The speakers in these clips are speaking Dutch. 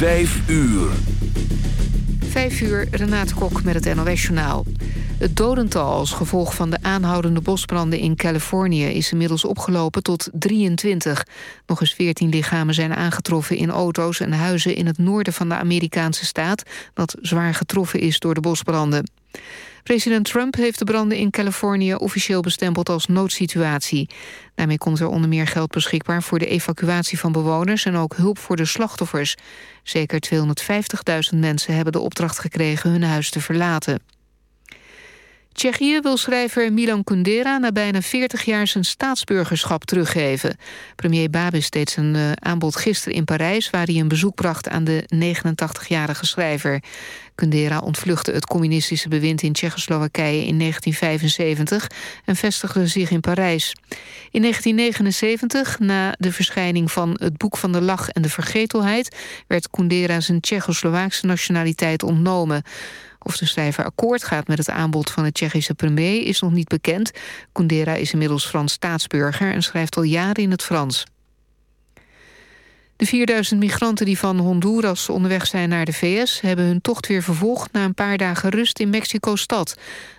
Vijf uur. Vijf uur, Renate Kok met het NOS Journaal. Het dodental als gevolg van de aanhoudende bosbranden in Californië... is inmiddels opgelopen tot 23. Nog eens 14 lichamen zijn aangetroffen in auto's en huizen... in het noorden van de Amerikaanse staat... dat zwaar getroffen is door de bosbranden. President Trump heeft de branden in Californië officieel bestempeld als noodsituatie. Daarmee komt er onder meer geld beschikbaar voor de evacuatie van bewoners... en ook hulp voor de slachtoffers. Zeker 250.000 mensen hebben de opdracht gekregen hun huis te verlaten. Tsjechië wil schrijver Milan Kundera na bijna 40 jaar zijn staatsburgerschap teruggeven. Premier Babis deed zijn uh, aanbod gisteren in Parijs... waar hij een bezoek bracht aan de 89-jarige schrijver. Kundera ontvluchtte het communistische bewind in Tsjechoslowakije in 1975... en vestigde zich in Parijs. In 1979, na de verschijning van het Boek van de Lach en de Vergetelheid... werd Kundera zijn Tsjechoslowaakse nationaliteit ontnomen... Of de schrijver akkoord gaat met het aanbod van de Tsjechische premier is nog niet bekend. Kundera is inmiddels Frans staatsburger en schrijft al jaren in het Frans. De 4000 migranten die van Honduras onderweg zijn naar de VS... hebben hun tocht weer vervolgd na een paar dagen rust in Mexico-stad.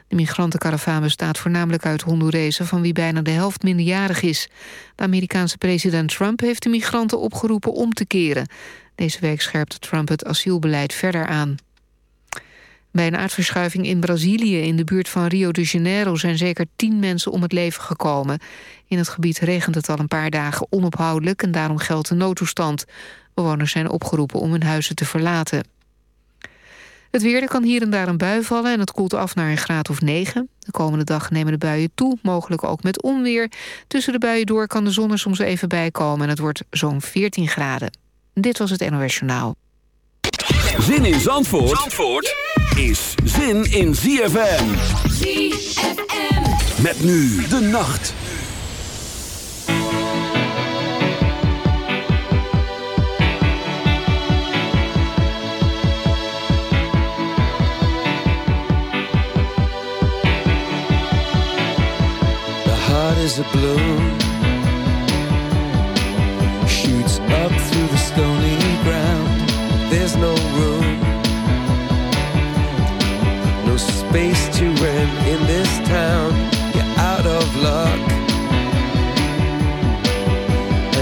De migrantenkaravaan bestaat voornamelijk uit Hondurezen... van wie bijna de helft minderjarig is. De Amerikaanse president Trump heeft de migranten opgeroepen om te keren. Deze week scherpt Trump het asielbeleid verder aan. Bij een aardverschuiving in Brazilië in de buurt van Rio de Janeiro... zijn zeker tien mensen om het leven gekomen. In het gebied regent het al een paar dagen onophoudelijk... en daarom geldt de noodtoestand. Bewoners zijn opgeroepen om hun huizen te verlaten. Het weer, er kan hier en daar een bui vallen... en het koelt af naar een graad of 9. De komende dag nemen de buien toe, mogelijk ook met onweer. Tussen de buien door kan de zon er soms even bij komen... en het wordt zo'n 14 graden. Dit was het NOS Journaal. Zin in Zandvoort? Zandvoort? Is zin in ZFM. ZFM. Met nu de nacht. The heart is a balloon Shoots up through the stony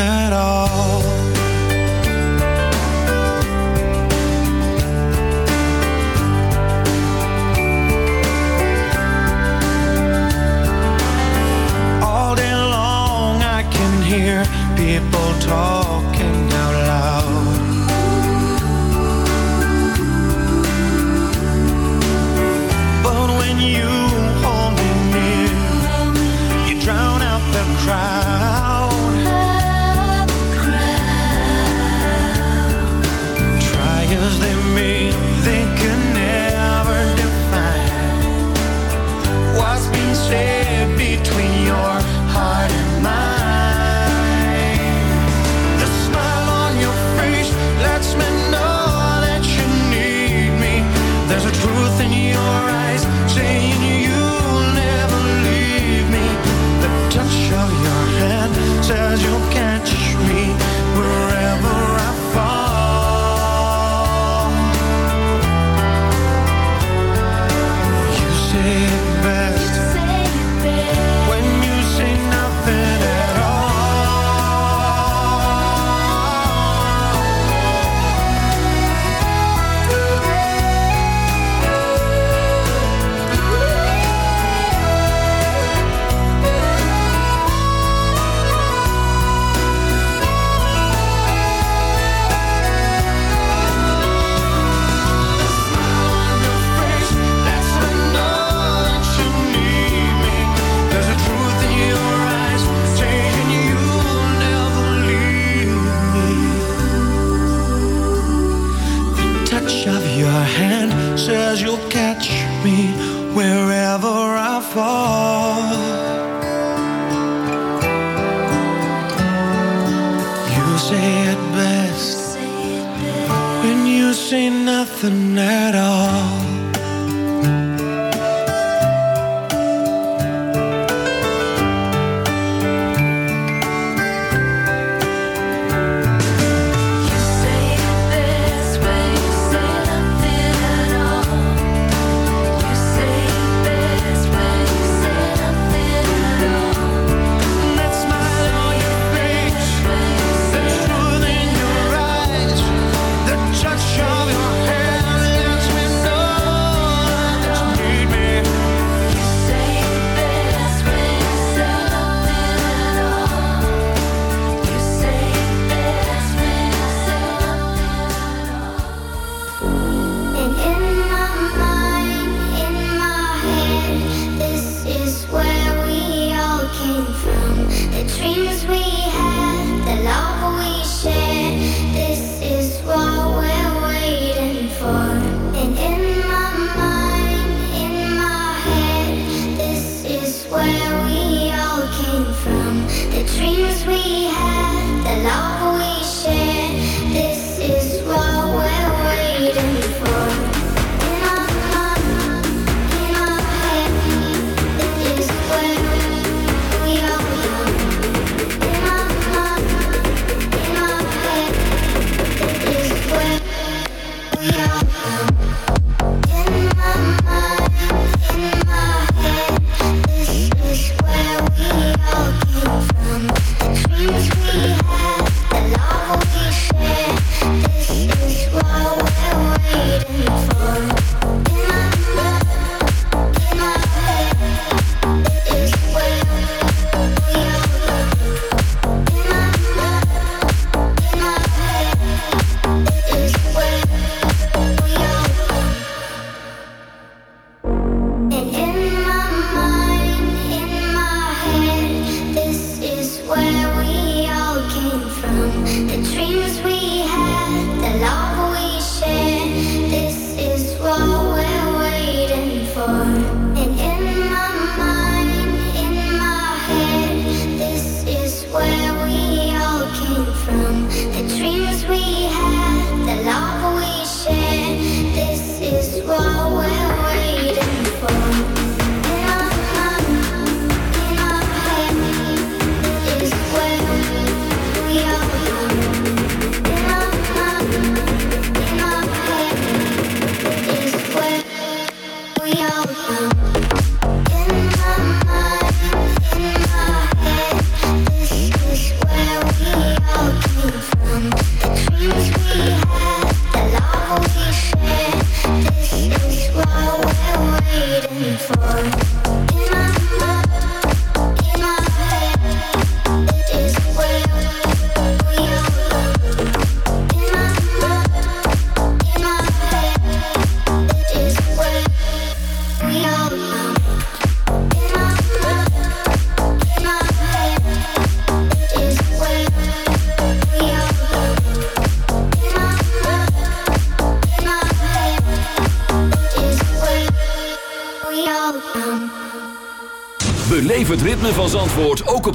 at all.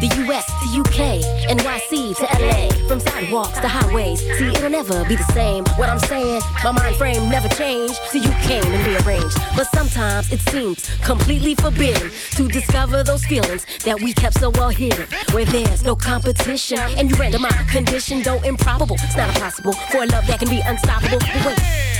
The US to UK, NYC to LA. From sidewalks to highways, see, it'll never be the same. What I'm saying, my mind frame never changed. See, you came and rearranged. But sometimes it seems completely forbidden to discover those feelings that we kept so well hidden. Where there's no competition, and you render my condition, though improbable. It's not impossible for a love that can be unstoppable. But wait.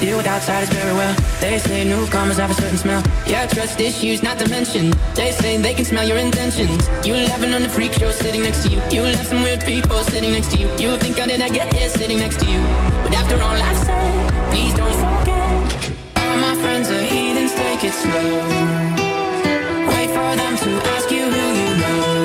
deal with outsiders very well. They say newcomers have a certain smell. Yeah, trust issues, not to mention. They say they can smell your intentions. You laughing on the freak show sitting next to you. You left some weird people sitting next to you. You think I did I get here sitting next to you? But after all I've said, please don't forget. All my friends are heathens, take it slow. Wait for them to ask you who you know.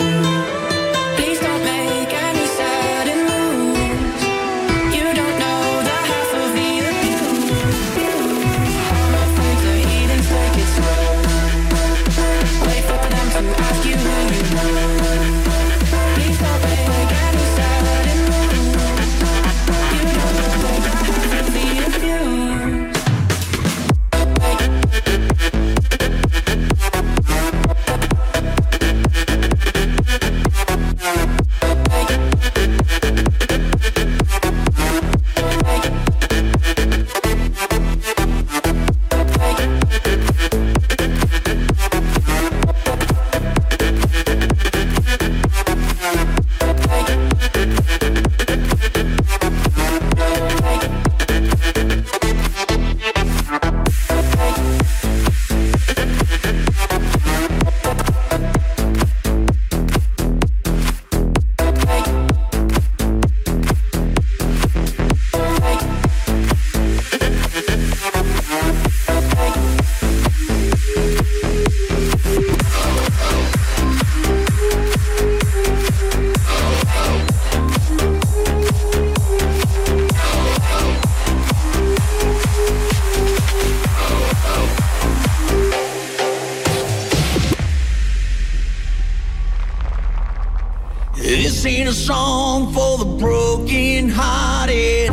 This ain't a song for the broken hearted?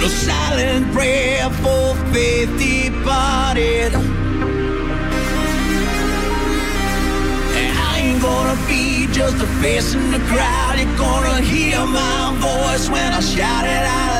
No silent prayer for faith departed. And I ain't gonna be just a face in the crowd. You're gonna hear my voice when I shout it out.